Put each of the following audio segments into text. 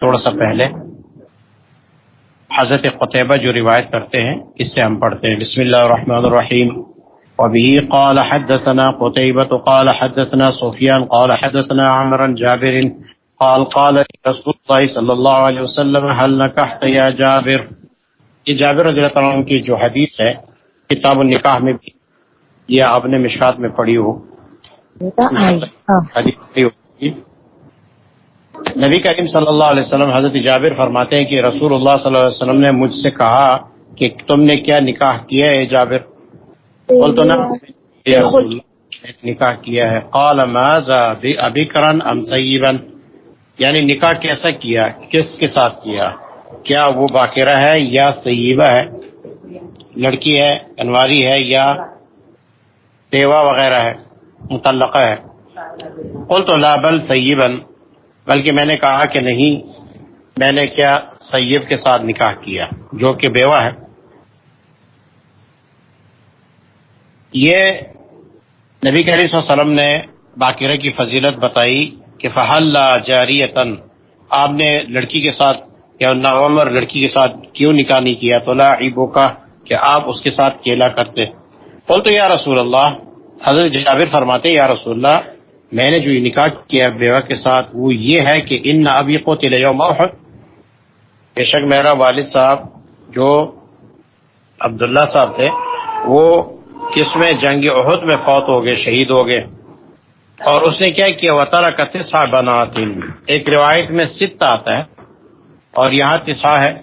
تھوڑا سا پہلے حضرت قطبہ جو روایت کرتے ہیں اس سے ہم پڑھتے ہیں۔ بسم اللہ الرحمن الرحیم۔ وبه قال حدثنا قتيبة قال حدثنا سفيان قال حدثنا عمرا جابر قال قال رسول الله صلى الله عليه وسلم هل نكحت يا جابر؟ یہ جابر رضی اللہ عنہ کی جو حدیث ہے کتاب النکاح میں بھی یہ آپ نے مشکات میں پڑھی ہو۔ حدیث نبی کریم صلی اللہ علیہ وسلم حضرت جابر فرماتے ہیں کہ رسول اللہ صلی اللہ علیہ وسلم نے مجھ سے کہا کہ تم نے کیا نکاح کیا ہے جابر؟ بول تو نا نکاح کیا ہے۔ قال، ماذا ابھی کرن ام سیبن؟ یعنی نکاح کیسا کیا؟ کس کے ساتھ کیا؟ کیا وہ باقرہ ہے یا سیبہ ہے؟ لڑکی ہے، انواری ہے یا دیوا وغیرہ ہے، متعلقہ ہے؟ قل تو لابل سیبن۔ بلکہ میں نے کہا کہ نہیں، میں نے کیا سیب کے ساتھ نکاح کیا، جو کہ بیوہ ہے۔ یہ نبی کریم صلی اللہ علیہ وسلم نے باقرہ کی فضیلت بتائی کہ فہل جاری آپ نے لڑکی کے ساتھ یا نومر لڑکی کے ساتھ کیوں نکاح نہیں کیا؟ تو لا عیبو کا کہ آپ اس کے ساتھ کیلا کرتے۔ بول تو یا رسول اللہ، حضرت جابر فرماتے، یا رسول اللہ میں نے جو نکاح کیا بیوہ کے ساتھ، وہ یہ ہے کہ ان ابھی کو تل بے شک میرا والد صاحب جو عبداللہ صاحب تھے، وہ کس میں جنگ عہد میں فوت ہو گئے، شہید ہو گئے۔ اور اس نے کیا کیا؟ وطارہ کا تسا بنا ایک روایت میں ست آتا ہے اور یہاں تسا ہے۔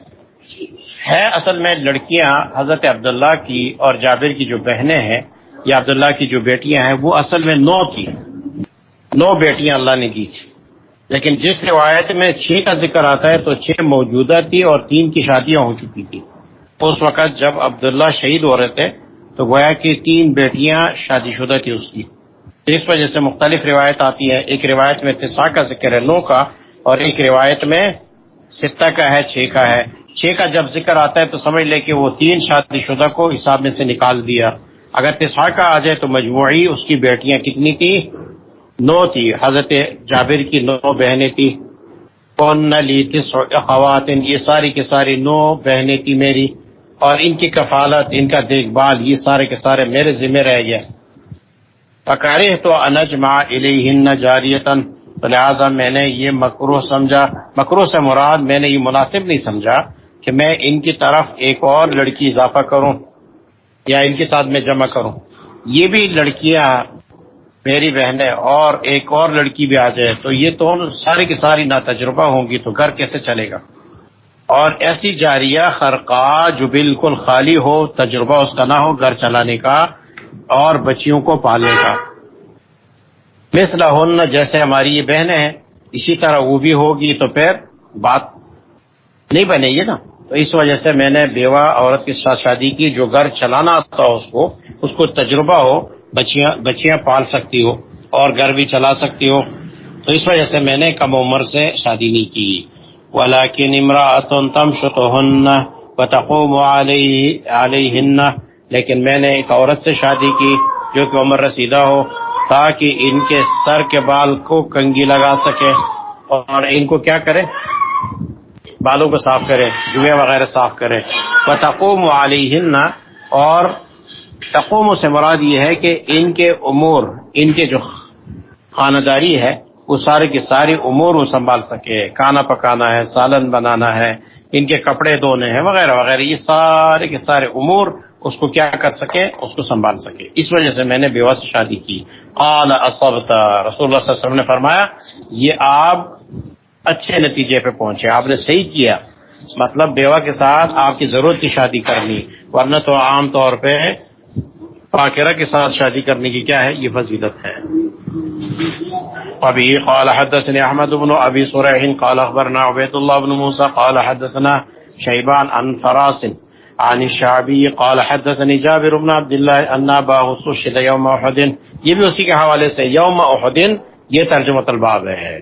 ہے اصل میں لڑکیاں حضرت عبداللہ کی اور جابر کی جو بہنیں ہیں یا عبداللہ کی جو بیٹیاں ہیں، وہ اصل میں نو تھی نو بیٹیاں اللہ نے دی تھی۔ لیکن جس روایت میں چھ کا ذکر آتا ہے تو چھ موجودہ تھی اور تین کی شادیاں ہو چکی تھی۔ اس وقت جب عبداللہ شہید ہو رہے تھے تو گویا کہ تین بیٹیاں شادی شدہ تھی اس کی۔ اس وجہ سے مختلف روایت آتی ہے۔ ایک روایت میں تسا کا ذکر ہے نو کا اور ایک روایت میں ستہ کا ہے، چھ کا ہے۔ چھ کا جب ذکر آتا ہے تو سمجھ لے کہ وہ تین شادی شدہ کو حساب میں سے نکال دیا۔ اگر تسا کا آ جائے تو مجموعی اس کی بیٹیاں کتنی تھی؟ نو تھی۔ حضرت جابر کی نو بہنیں تھی کون نہ لی تھی خواتین، یہ ساری کے ساری نو بہنیں تھی میری۔ اور ان کی کفالت، ان کا دیکھ بھال، یہ سارے کے سارے میرے ذمہ رہ گیا پکارے تو انج ما جاریتن تو لہٰذا میں نے یہ مکرو سمجھا۔ مکرو سے مراد میں نے یہ مناسب نہیں سمجھا کہ میں ان کی طرف ایک اور لڑکی اضافہ کروں یا ان کے ساتھ میں جمع کروں۔ یہ بھی لڑکیاں میری بہنیں اور ایک اور لڑکی بھی آ جائے تو یہ تو ساری کی ساری نا تجربہ ہوں گی، تو گھر کیسے چلے گا؟ اور ایسی جاریہ خرقہ جو بالکل خالی ہو، تجربہ اس کا نہ ہو گھر چلانے کا اور بچیوں کو پالنے کا۔ مثلا ہن جیسے ہماری یہ بہنیں ہیں، اسی طرح وہ بھی ہوگی تو پھر بات نہیں بنے گی نا۔ تو اس وجہ سے میں نے بیوہ عورت کے ساتھ شادی کی، جو گھر چلانا آتا ہو اس کو اس کو تجربہ ہو بچیاں بچیاں پال سکتی ہو اور گھر بھی چلا سکتی ہو۔ تو اس وجہ سے میں نے کم عمر سے شادی نہیں کی۔ ولاکن امراۃ تم شتہن بتقوم لیکن میں نے ایک عورت سے شادی کی جو کہ عمر رسیدہ ہو، تاکہ ان کے سر کے بال کو کنگی لگا سکے۔ اور ان کو کیا کرے؟ بالوں کو صاف کرے، جوئے وغیرہ صاف کرے۔ بتقوم علیہن اور تقوم سے مراد یہ ہے کہ ان کے امور، ان کے جو خانداری ہے، وہ سارے کے سارے امور وہ سنبھال سکے۔ کھانا پکانا ہے، سالن بنانا ہے، ان کے کپڑے دھونے ہیں، وغیرہ وغیرہ۔ یہ سارے کے سارے امور اس کو کیا کر سکے؟ اس کو سنبھال سکے۔ اس وجہ سے میں نے بیوہ سے شادی کی۔ قال اصبتا رسول اللہ صلی اللہ علیہ وسلم نے فرمایا، یہ آپ اچھے نتیجے پہ پہنچے، آپ نے صحیح کیا۔ مطلب بیوہ کے ساتھ آپ کی ضرورت کی شادی کرنی، ورنہ تو عام طور پہ فاکرہ کے ساتھ شادی کرنے کی کیا ہے؟ یہ فضیلت ہے۔ ابھی قال حدثنا احمد بن ابي سريح قال اخبرنا عبيد الله بن موسى قال حدثنا شيبان عن فراس عن الشعبي قال حدثني جابر بن عبد الله ان اباه استشهد يوم احد. یہ بھی اسی کے حوالے سے یوم احد، یہ ترجمہ الباب ہے۔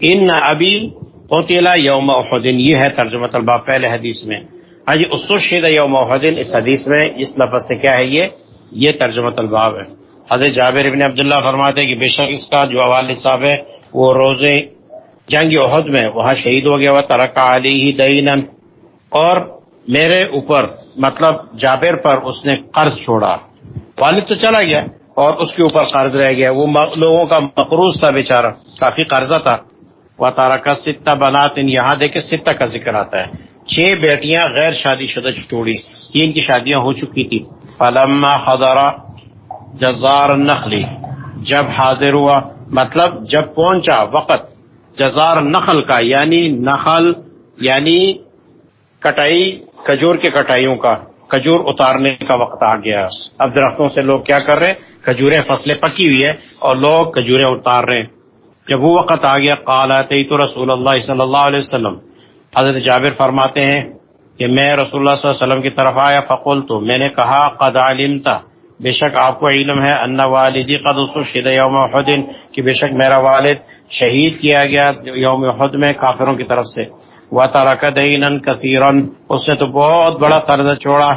ان ابی قتل یوم احد، یہ ہے ترجمہ الباب پہلے حدیث میں۔ ہاں جی استشہد یوم احد اس حدیث میں اس لفظ سے کیا ہے یہ؟ یہ ترجمہ الباب ہے حضرت جابر ابن عبداللہ فرماتے کہ بے شک اس کا جو والد صاحب ہے، وہ روزے جنگ عہد میں وہاں شہید ہو گیا وہ ترک علی ہی دینن اور میرے اوپر مطلب جابر پر اس نے قرض چھوڑا۔ والد تو چلا گیا اور اس کے اوپر قرض رہ گیا۔ وہ لوگوں کا مقروض تھا بیچارہ، کافی قرضہ تھا۔ وہ تارا کا ستہ بنات۔ یہاں دیکھے ستہ کا ذکر آتا ہے۔ چھ بیٹیاں غیر شادی شدہ چھوڑی تین کی شادیاں ہو چکی تھی۔ فلما حضرا جزار نخلی جب حاضر ہوا مطلب جب پہنچا وقت، جزار نخل کا یعنی نخل یعنی کٹائی، کھجور کے کٹائیوں کا، کھجور اتارنے کا وقت آ گیا۔ اب درختوں سے لوگ کیا کر رہے ہیں؟ کھجوریں فصلیں پکی ہوئی ہے اور لوگ کھجوریں اتار رہے ہیں۔ جب وہ وقت آ گیا، قال تو رسول اللہ صلی اللہ علیہ وسلم حضرت جابر فرماتے ہیں کہ میں رسول اللہ صلی اللہ علیہ وسلم کی طرف آیا فقول تو میں نے کہا، قد علمتا بے شک آپ کو علم ہے، ان والدی قد شد یوم حدن کہ بے شک میرا والد شہید کیا گیا یوم حد میں کافروں کی طرف سے۔ وہ تارا دین کثیرن اس نے تو بہت بڑا قرض چھوڑا۔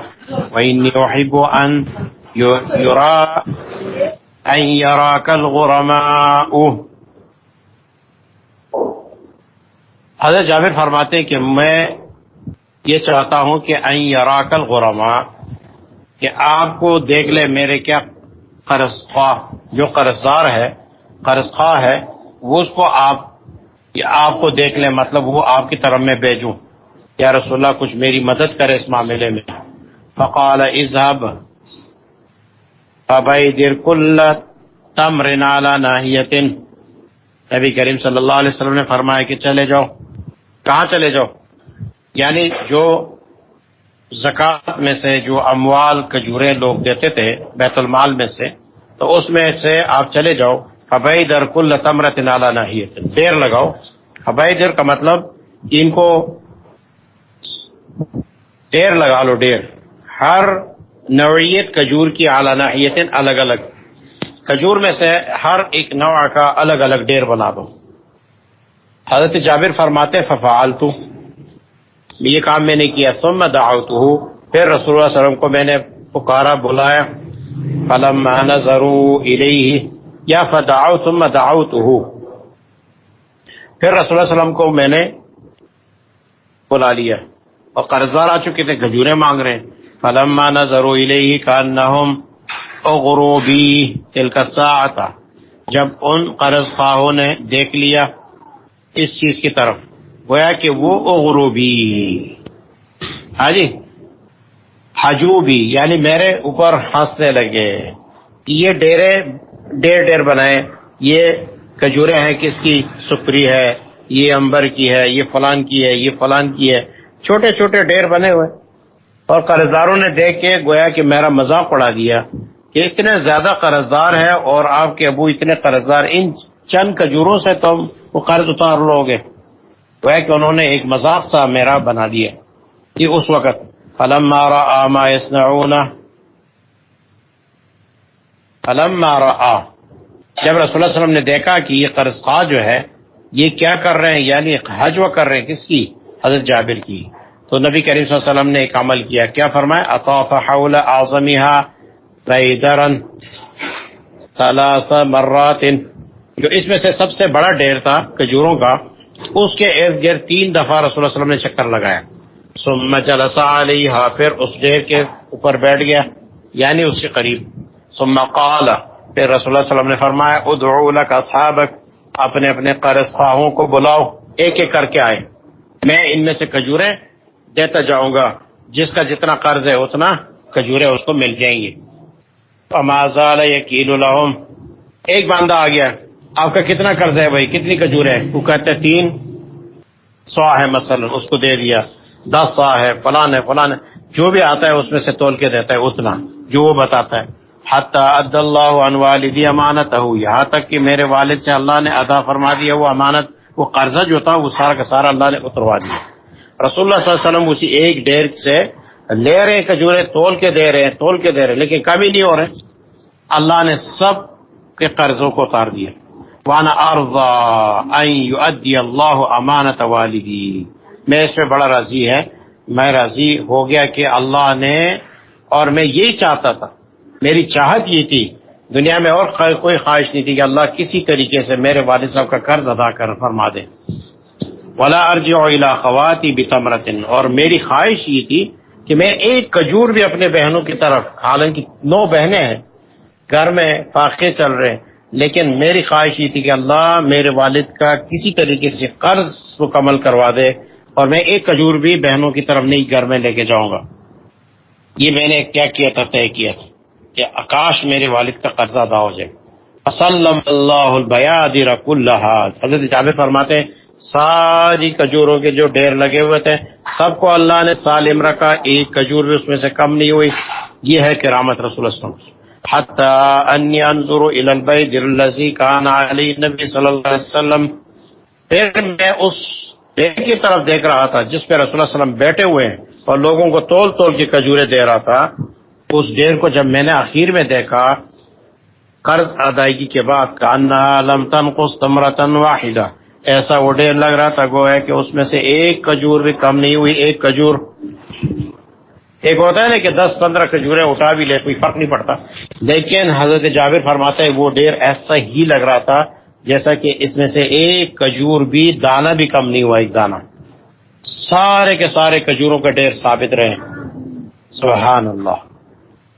ان یورا کل غرما حضرت جابر فرماتے ہیں کہ میں یہ چاہتا ہوں کہ این یراکل غرما کہ آپ کو دیکھ لے میرے کیا قرض خواہ جو قرض دار ہے قرض خواہ ہے، وہ اس کو آپ آپ کو دیکھ لیں مطلب وہ آپ کی طرف میں بھیجوں۔ یا رسول اللہ، کچھ میری مدد کرے اس معاملے میں۔ فقال، اذهب، فبیدر کل تمر نالا ناحیت نبی کریم صلی اللہ علیہ وسلم نے فرمایا کہ چلے جاؤ۔ کہاں چلے جاؤ؟ یعنی جو زکوٰۃ میں سے جو اموال کجورے لوگ دیتے تھے بیت المال میں سے، تو اس میں سے آپ چلے جاؤ حبائی در کل تمرت نالا نہ دیر لگاؤ۔ حبائی در کا مطلب ان کو ڈیر لگا لو ڈیر ہر نوعیت کجور کی اعلی ناحیت الگ الگ۔ کجور میں سے ہر ایک نوع کا الگ الگ ڈیر بنا دو۔ حضرت جابر فرماتے ففعال تو یہ کام میں نے کیا، ثم دعوت ہوں پھر رسول اللہ علیہ وسلم کو میں نے پکارا، بلایا۔ فلم نظروا الیہ یا فدعو ثم دعوت پھر رسول اللہ علیہ وسلم کو میں نے بلا لیا۔ اور قرضدار آ چکے تھے گجورے مانگ رہے فلم نظروا الیہ کانہم اغروبی تلک الساعتا جب ان قرض خواہوں نے دیکھ لیا اس چیز کی طرف۔ گویا کہ وہ اغروبی۔ ہاں جی؟ حجوبی یعنی میرے اوپر ہنسنے لگے۔ یہ ڈیرے ڈیر ڈیر بنائے۔ یہ کجورے ہیں، کس کی؟ سپری ہے، یہ امبر کی ہے، یہ فلان کی ہے، یہ فلان کی ہے۔ چھوٹے چھوٹے ڈیر بنے ہوئے۔ اور قرضداروں نے دیکھ کے گویا کہ میرا مذاق پڑا دیا کہ اتنے زیادہ قرضدار ہے اور آپ کے ابو اتنے قرضدار۔ ان چند کجوروں سے تم وہ قرض اتار لو گے۔ وہ کہ انہوں نے ایک مذاق سا میرا بنا دیا کہ اس وقت فلم مارا آما فلم مارا آ جب رسول اللہ علیہ وسلم نے دیکھا کہ یہ قرض خواہ جو ہے، یہ کیا کر رہے ہیں؟ یعنی حج کر رہے ہیں کس کی؟ حضرت جابر کی۔ تو نبی کریم صلی اللہ علیہ وسلم نے ایک عمل کیا۔ کیا فرمایا؟ اطاف حول اعظمها بیدرا ثلاث مرات جو اس میں سے سب سے بڑا ڈیر تھا کجوروں کا، اس کے ارد گرد تین دفعہ رسول اللہ علیہ وسلم نے چکر لگایا۔ ثم جلس علیہ پھر اس ڈیر کے اوپر بیٹھ گیا یعنی اس کے قریب۔ ثم قال، پھر رسول اللہ علیہ وسلم نے فرمایا، ادعو لك اصحابك اپنے اپنے قرض خواہوں کو بلاؤ، ایک ایک کر کے آئے۔ میں ان میں سے کجورے دیتا جاؤں گا، جس کا جتنا قرض ہے اتنا کجورے اس کو مل جائیں گے فما زال یکیل لهم۔ ایک باندھا آ گیا آپ کا کتنا قرض ہے بھائی؟ کتنی کجور ہے؟ وہ کہتے ہیں تین سوا ہے مثلا، اس کو دے دیا۔ دس سوا ہے، فلان ہے فلان ہے۔ جو بھی آتا ہے، اس میں سے تول کے دیتا ہے، اتنا۔ جو وہ بتاتا ہے۔ عد اللہ عن والدی امانت ہو یہاں تک کہ میرے والد سے اللہ نے ادا فرما دیا وہ امانت، وہ قرضہ جو تھا، وہ سارا کا سارا اللہ نے اتروا دیا۔ رسول اللہ صلی اللہ علیہ وسلم اسی ایک ڈیر سے لے رہے ہیں کجورے تول کے دے رہے ہیں، تول کے دے رہے ہیں، لیکن کمی نہیں ہو رہے۔ اللہ نے سب کے قرضوں کو اتار دیا۔ وانا ارضا ان اللہ امانت والدی میں اس پہ بڑا راضی ہے۔ میں راضی ہو گیا کہ اللہ نے اور میں یہی چاہتا تھا۔ میری چاہت یہ تھی۔ دنیا میں اور کوئی خواہش نہیں تھی کہ اللہ کسی طریقے سے میرے والد صاحب کا قرض ادا کر فرما دے۔ ولا ارج اور خواتین بھی تمرتن اور میری خواہش یہ تھی کہ میں ایک کجور بھی اپنے بہنوں کی طرف حالانکہ نو بہنیں ہیں۔ گھر میں فاقے چل رہے لیکن میری خواہش یہ تھی کہ اللہ میرے والد کا کسی طریقے سے قرض مکمل کروا دے اور میں ایک کجور بھی بہنوں کی طرف نہیں گھر میں لے کے جاؤں گا۔ یہ میں نے کیا کیا تھا، طے کیا تھا کہ آکاش میرے والد کا قرضہ ادا ہو جائے۔ وسلم اللہ رق اللہ حضرت جابر فرماتے ہیں، ساری کجوروں کے جو ڈیر لگے ہوئے تھے، سب کو اللہ نے سالم رکھا، ایک کجور بھی اس میں سے کم نہیں ہوئی۔ یہ ہے کرامت رسول اللہ حتی انظر الى البيت الذي كان علی نبی صلی اللہ علیہ وسلم. پھر میں اس ڈیر کی طرف دیکھ رہا تھا، جس پہ رسول اللہ علیہ وسلم بیٹھے ہوئے ہیں اور لوگوں کو تول تول کے کجورے دے رہا تھا، اس ڈیر کو جب میں نے آخر میں دیکھا، قرض ادائیگی کے بعد کانا لم تنقص تمرتن واحدہ۔ ایسا وہ ڈیر لگ رہا تھا گو ہے کہ اس میں سے ایک کجور بھی کم نہیں ہوئی، ایک کجور ایک ہوتا ہے نا کہ دس پندرہ کھجورے اٹھا بھی لے، کوئی فرق نہیں پڑتا۔ لیکن حضرت جابر فرماتے ہیں، وہ ڈیر ایسا ہی لگ رہا تھا جیسا کہ اس میں سے ایک کجور بھی، دانا بھی کم نہیں ہوا، ایک دانا۔ سارے کے سارے کجوروں کے ڈیر ثابت رہے۔ سبحان اللہ۔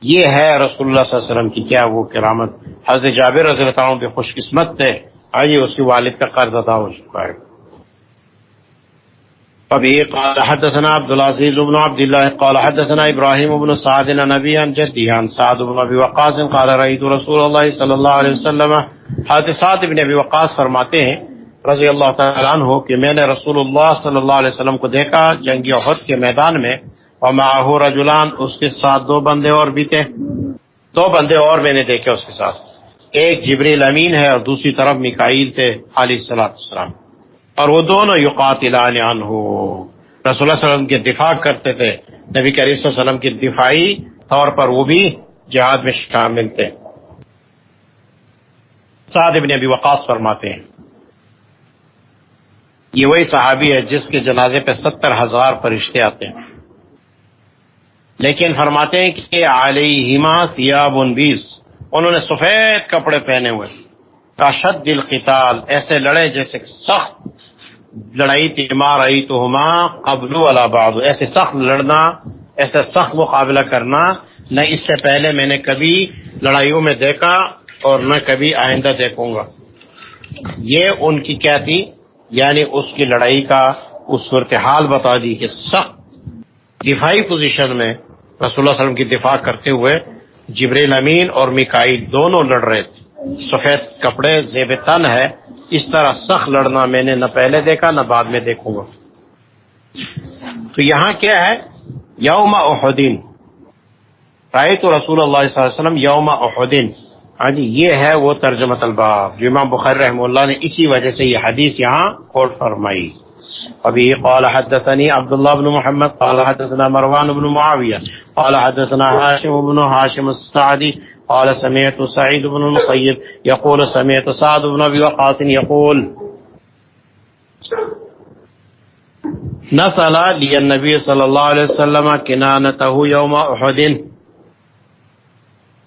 یہ ہے رسول اللہ صلی اللہ علیہ وسلم کی کیا وہ کرامت۔ حضرت جابر رضی اللہ عنہ کے خوش قسمت تھے آئیے اس کی والد کا قرض ادا ہو چکا ہے۔ ابھی قال حدثنا عبد العزيز بن عبد الله قال حدثنا ابراهيم بن سعد نبي عن جدي عن سعد بن ابي وقاص، قال رايت رسول الله صلى الله عليه وسلم، حضرت سعد بن ابي وقاص فرماتے ہیں، رضی اللہ تعالی عنہ، کہ میں نے رسول اللہ صلی اللہ علیہ وسلم کو دیکھا جنگی احد کے میدان میں، اور معه رجلان اس کے ساتھ دو بندے اور بھی تھے دو بندے اور میں نے دیکھے اس کے ساتھ۔ ایک جبریل امین ہے اور دوسری طرف مکائیل تھے، علیہ السلاۃ السلام اور وہ دونوں یقاتلان عنہ۔ رسول اللہ علیہ وسلم کے دفاع کرتے تھے۔ نبی کریم صلی اللہ علیہ وسلم کے دفاعی طور پر وہ بھی جہاد میں شامل تھے۔ سعد ابن ابی وقاص فرماتے ہیں، یہ وہی صحابی ہے جس کے جنازے پہ ستر ہزار فرشتے آتے ہیں۔ لیکن فرماتے ہیں کہ علیہما سیاب بیس۔ انہوں نے سفید کپڑے پہنے ہوئے۔ کاشد دل قتال ایسے لڑے جیسے سخت لڑائی تیمار رہی تو ہما قبل الباد ایسے سخت لڑنا، ایسے سخت مقابلہ کرنا، نہ اس سے پہلے میں نے کبھی لڑائیوں میں دیکھا اور نہ کبھی آئندہ دیکھوں گا۔ یہ ان کی کیا تھی؟ یعنی اس کی لڑائی کا اس صورتحال بتا دی کہ سخت دفاعی پوزیشن میں رسول اللہ علیہ وسلم کی دفاع کرتے ہوئے جبریل امین اور مکائی دونوں لڑ رہے تھے۔ سفید کپڑے، زیب تن ہے، اس طرح سخت لڑنا میں نے نہ پہلے دیکھا، نہ بعد میں دیکھوں گا۔ تو یہاں کیا ہے؟ یوم احدین۔ رائے تو رسول اللہ صلی اللہ علیہ وسلم یوم احدین۔ ہاں جی یہ ہے وہ ترجمت الباب جو امام بخیر رحم اللہ نے اسی وجہ سے یہ حدیث یہاں کوٹ فرمائی۔ ابھی قال حدثني عبد الله بن محمد، قال حدثنا مروان بن معاوية قال حدثنا هاشم بن هاشم السعدي قال سمعت سعيد بن المصيب يقول سمعت سعد بن ابي وقاص يقول نسل لي النبي صلى الله عليه وسلم كنانته يوم احد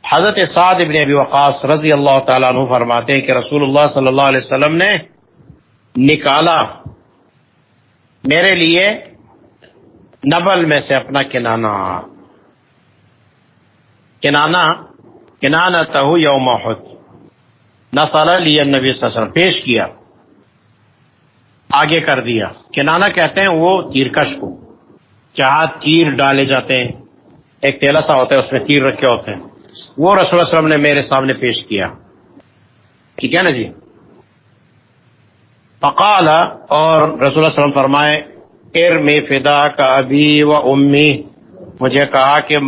حضرت سعد بن ابی وقاص رضی اللہ تعالیٰ عنہ فرماتے ہیں کہ رسول اللہ صلی اللہ علیہ وسلم نے نکالا میرے لیے نبل میں سے اپنا کنانا. کنانا کنانا تہو یوم نسال لیا نبی صلی اللہ علیہ وسلم پیش کیا، آگے کر دیا۔ کنانا کہتے ہیں وہ تیرکش کو، جہاں تیر ڈالے جاتے ہیں، ایک تیلا سا ہوتا ہے، اس میں تیر رکھے ہوتے ہیں۔ وہ رسول اللہ علیہ وسلم نے میرے سامنے پیش کیا۔ ٹھیک ہے نا جی؟ فقال، اور رسول اللہ وسلم فرمائے ار میں فدا کا ابھی و امی، مجھے کہا کہ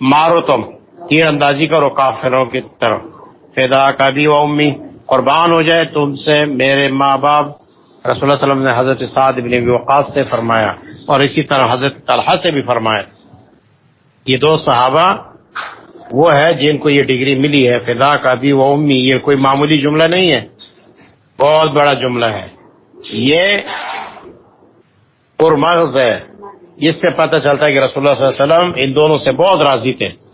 مارو تم۔ تیر اندازی کرو کافروں کی طرف۔ فدا کا بھی و امی قربان ہو جائے تم سے میرے ماں باپ۔ رسول اللہ وسلم نے حضرت سعد بن وقاص سے فرمایا اور اسی طرح حضرت طلحہ سے بھی فرمایا۔ یہ دو صحابہ وہ ہے جن کو یہ ڈگری ملی ہے۔ فدا کا بھی وہ امی، یہ کوئی معمولی جملہ نہیں ہے۔ بہت بڑا جملہ ہے۔ یہ پرمغز ہے۔ جس سے پتہ چلتا ہے کہ رسول اللہ صلی اللہ علیہ وسلم ان دونوں سے بہت راضی تھے۔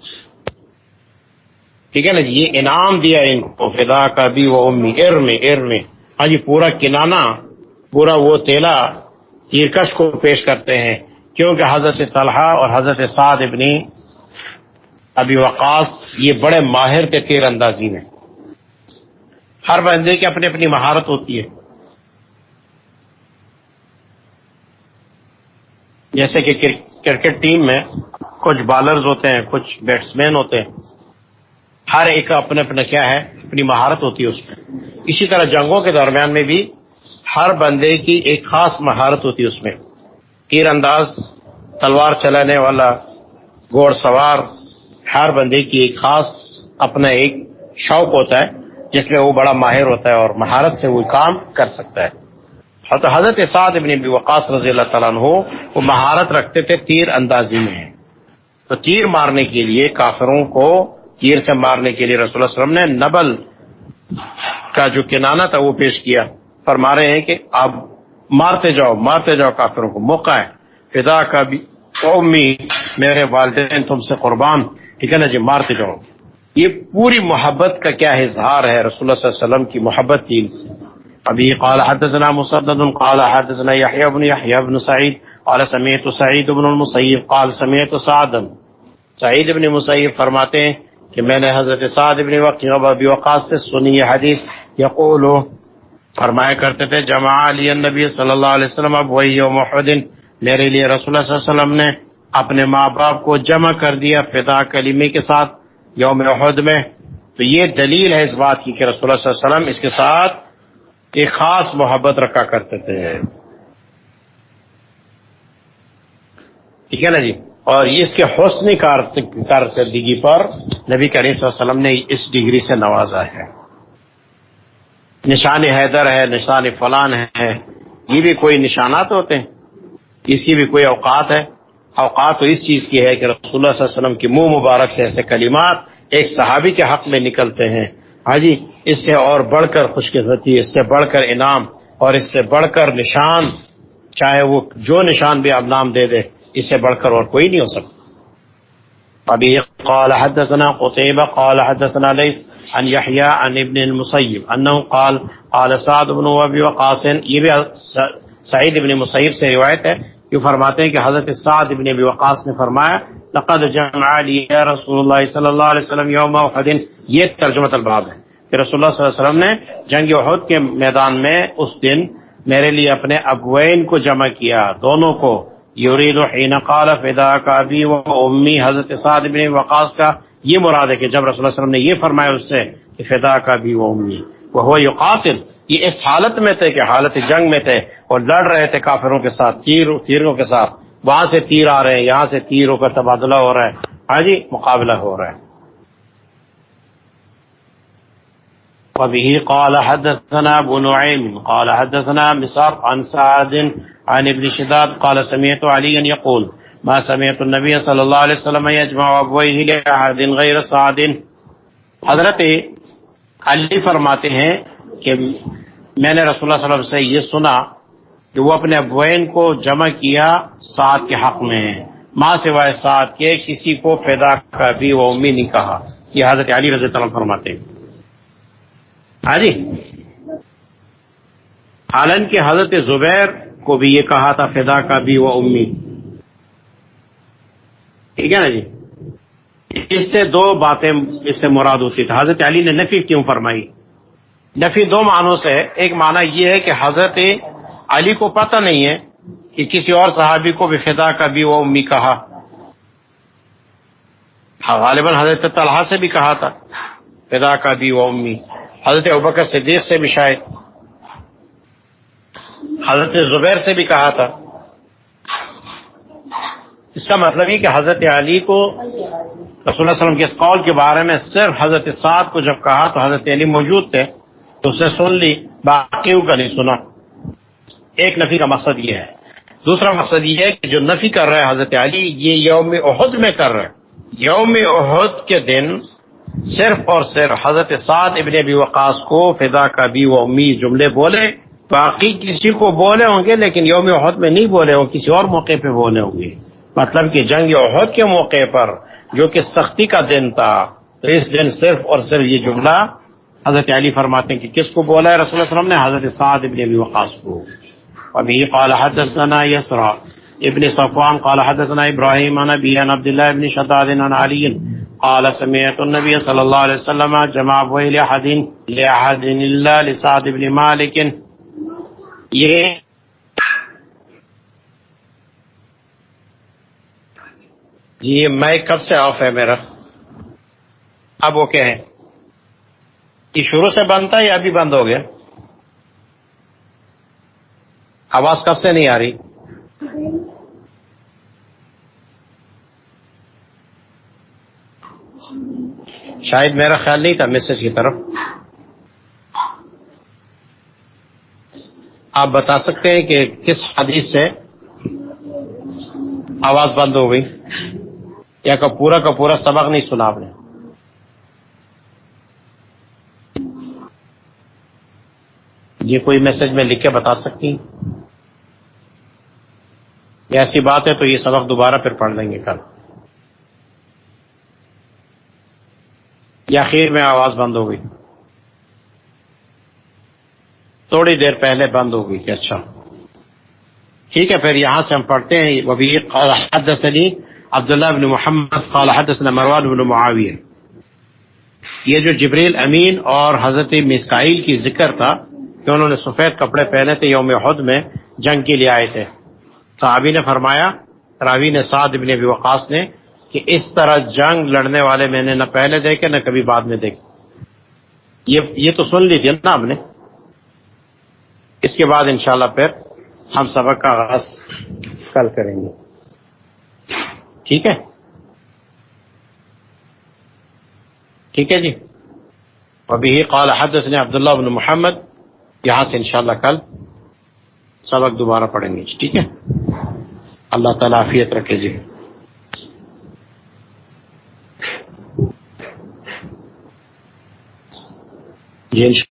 ٹھیک ہے نا جی؟ یہ انعام دیا ان کو۔ فدا کا بھی وہ امی ار میں ار میں۔ ہاں جی پورا کنانا، پورا وہ تیلا تیرکش کو پیش کرتے ہیں۔ کیونکہ حضرت طلحہ اور حضرت سعد ابن ابی وقاص یہ بڑے ماہر تھے تیر اندازی میں۔ ہر بندے کی اپنی اپنی مہارت ہوتی ہے۔ جیسے کہ کرکٹ ٹیم میں کچھ بالرز ہوتے ہیں، کچھ بیٹس مین ہوتے ہیں۔ ہر ایک کا اپنا اپنا کیا ہے، اپنی مہارت ہوتی ہے اس میں۔ اسی طرح جنگوں کے درمیان میں بھی ہر بندے کی ایک خاص مہارت ہوتی ہے اس میں۔ تیر انداز، تلوار چلانے والا، گھوڑ سوار، ہر بندے کی ایک خاص اپنا ایک شوق ہوتا ہے، جس میں وہ بڑا ماہر ہوتا ہے اور مہارت سے وہ کام کر سکتا ہے۔ حضرت سعد ابن ابی وقاص رضی اللہ تعالیٰ عنہ وہ مہارت رکھتے تھے تیر اندازی میں۔ تو تیر مارنے کے لیے کافروں کو تیر سے مارنے کے لیے رسول اللہ علیہ وسلم نے نبل کا جو کنانا تھا وہ پیش کیا۔ فرما رہے ہیں کہ آپ مارتے جاؤ مارتے جاؤ کافروں کو۔ موقع ہے۔ فدا کا بھی قومی میرے والدین تم سے قربان۔ ٹھیک ہے نا جی؟ مارتے جاؤ۔ یہ پوری محبت کا کیا اظہار ہے رسول اللہ صلی اللہ علیہ وسلم کی محبت تین سے؟ ابھی قال حدثنا مسدد، قال حدثنا يحيى بن يحيى بن سعيد قال سمعت سعيد بن المسيب قال سمعت سعد. سعید ابن مسیب فرماتے ہیں کہ میں نے حضرت سعد ابن ابی وقاص سے سنی یہ حدیث یقول فرمایا کرتے تھے، جمع علی النبی صلی اللہ علیہ وسلم، اب وہی یوم میرے لیے رسول اللہ صلی اللہ علیہ وسلم نے اپنے ماں باپ کو جمع کر دیا فدا کلیمے کے ساتھ یوم احد میں۔ تو یہ دلیل ہے اس بات کی کہ رسول اللہ صلی اللہ علیہ وسلم اس کے ساتھ ایک خاص محبت رکھا کرتے تھے۔ ٹھیک ہے نا جی؟ اور یہ اس کے حسن کارکردگی پر نبی کریم صلی اللہ علیہ وسلم نے اس ڈگری سے نوازا ہے۔ نشان حیدر ہے، نشان فلان ہے، یہ بھی کوئی نشانات ہوتے ہیں؟ اس کی بھی کوئی اوقات ہے؟ اوقات تو اس چیز کی ہے کہ رسول اللہ صلی اللہ علیہ وسلم کی منہ مبارک سے ایسے کلمات ایک صحابی کے حق میں نکلتے ہیں۔ ہاں جی اس سے اور بڑھ کر خوش قسمتی اس سے بڑھ کر انعام اور اس سے بڑھ کر نشان، چاہے وہ جو نشان بھی آپ نام دے دے اس سے بڑھ کر اور کوئی نہیں ہو سکتا۔ ابھی قال حدثنا قطيبة قال حدثنا ليس عن يحيى عن ابن المسيب انه قال قال سعد بن ابي وقاص، یہ بھی سعید ابن مسیب سے روایت ہے، جو فرماتے ہیں کہ حضرت سعد ابن ابی وقاص نے فرمایا، لقد جمع لي رسول اللہ صلی اللہ علیہ وسلم یوم احد، یہ ترجمہ الباب ہے کہ رسول اللہ صلی اللہ علیہ وسلم نے جنگ احد کے میدان میں اس دن میرے لیے اپنے ابوین کو جمع کیا، دونوں کو یورید حین قال فدا کا بھی و امی حضرت سعد بن وقاص کا یہ مراد ہے کہ جب رسول اللہ علیہ وسلم نے یہ فرمایا اس سے کہ فدا کا بھی وہ امی وہ یقاتل، یہ اس حالت میں تھے کہ حالت جنگ میں تھے اور لڑ رہے تھے کافروں کے ساتھ، تیر تیروں کے ساتھ۔ وہاں سے تیر آ رہے ہیں، یہاں سے تیروں کا تبادلہ ہو رہا ہے۔ ہاں جی مقابلہ ہو رہا ہے۔ وبه قال حدثنا ابو نعيم، قال حدثنا مساق عن سعد عن ابن شداد قال سمعت عليا يقول ما سمعت النبي صلى الله عليه وسلم يجمع ابويه لأحد غير سعد. حضرت علی فرماتے ہیں کہ میں نے رسول اللہ صلی اللہ علیہ وسلم سے یہ سنا کہ وہ اپنے ابوین کو جمع کیا سعد کے حق میں ماں سوائے سعد کے کسی کو پیدا کا بھی وہ امی نہیں کہا۔ یہ حضرت علی رضی اللہ عنہ فرماتے ہیں۔ ہاں جی۔ حالن کے حضرت زبیر کو بھی یہ کہا تھا، فدا کا بھی وہ امی۔ ٹھیک ہے نا جی؟ اس سے دو باتیں اس سے مراد ہوتی تھی۔ حضرت علی نے نفی کیوں فرمائی؟ نفی دو معنوں سے ایک معنی یہ ہے کہ حضرت علی کو پتہ نہیں ہے کہ کسی اور صحابی کو بھی فدا کا بھی وہ امی کہا۔ ہاں، غالباً حضرت طلحہ سے بھی کہا تھا، فدا کا بھی وہ امی۔ حضرت ابکر صدیق سے بھی شاید، حضرت زبیر سے بھی کہا تھا۔ اس کا مطلب یہ کہ حضرت علی کو رسول اللہ علیہ وسلم کے اس قول کے بارے میں صرف حضرت سعد کو جب کہا تو حضرت علی موجود تھے، تو اسے سن لی باقیوں کا نہیں سنا۔ ایک نفی کا مقصد یہ ہے۔ دوسرا مقصد یہ ہے کہ جو نفی کر رہا ہے حضرت علی، یہ یوم عہد میں کر رہے یوم عہد کے دن صرف اور صرف حضرت سعد ابن ابی وقاص کو فدا کا بھی وہ امی جملے بولے، باقی کسی کو بولے ہوں گے، لیکن یوم عہد میں نہیں بولے ہوں کسی اور موقع پہ بولے ہوں گے۔ مطلب کہ جنگ عہد کے موقع پر جو کہ سختی کا دن تھا، تو اس دن صرف اور صرف یہ جملہ حضرت علی فرماتے ہیں کہ کس کو بولا ہے؟ رسول اللہ علیہ وسلم نے حضرت سعد ابن ابی وقاص کو۔ ابھی قال حدثنا یسرا ابن صفوان قال حدثنا ابراہیم عن ابی عن عبداللہ ابن شداد عن علی قال سمعت النبي صلی اللہ علیہ وسلم جمع ویل احد لأحد اللہ لسعد ابن مالک یہ جی، یہ میں کب سے آف ہے میرا؟ اب وہ کیا ہے؟ یہ شروع سے بند تھا یا ابھی بند ہو گیا؟ آواز کب سے نہیں آ رہی؟ شاید میرا خیال نہیں تھا میسج کی طرف۔ آپ بتا سکتے ہیں کہ کس حدیث سے آواز بند ہو گئی؟ یا کا پورا کا پورا سبق نہیں سنا آپ نے؟ یہ کوئی میسج میں لکھ کے بتا سکتی ایسی بات ہے تو یہ سبق دوبارہ پھر پڑھ لیں گے کل۔ یا خیر میں آواز بند ہو گئی تھوڑی دیر پہلے بند ہو گئی کہ اچھا۔ ٹھیک ہے، پھر یہاں سے ہم پڑھتے ہیں۔ وبی قال حدثني عبداللہ بن محمد، قال حدثنا مروان بن معاویہ۔ یہ جو جبریل امین اور حضرت مسکائیل کی ذکر تھا کہ انہوں نے سفید کپڑے پہنے تھے یوم حد میں، جنگ کے لیے آئے تھے۔ صحابی نے فرمایا، راوی نے سعد ابن ابی وقاص نے کہ اس طرح جنگ لڑنے والے میں نے نہ پہلے دیکھے نہ کبھی بعد میں دیکھے۔ یہ یہ تو سن لی تھی نا ہم نے۔ اس کے بعد انشاءاللہ پھر ہم سبق کا آغاز کل کریں گے۔ ٹھیک ہے؟ ٹھیک ہے جی؟ ابھی قال حدثنا عبداللہ بن محمد۔ یہاں سے انشاءاللہ کل سبق دوبارہ پڑھیں گے۔ ٹھیک ہے؟ اللہ تعالیٰ عافیت رکھے جی۔ یہ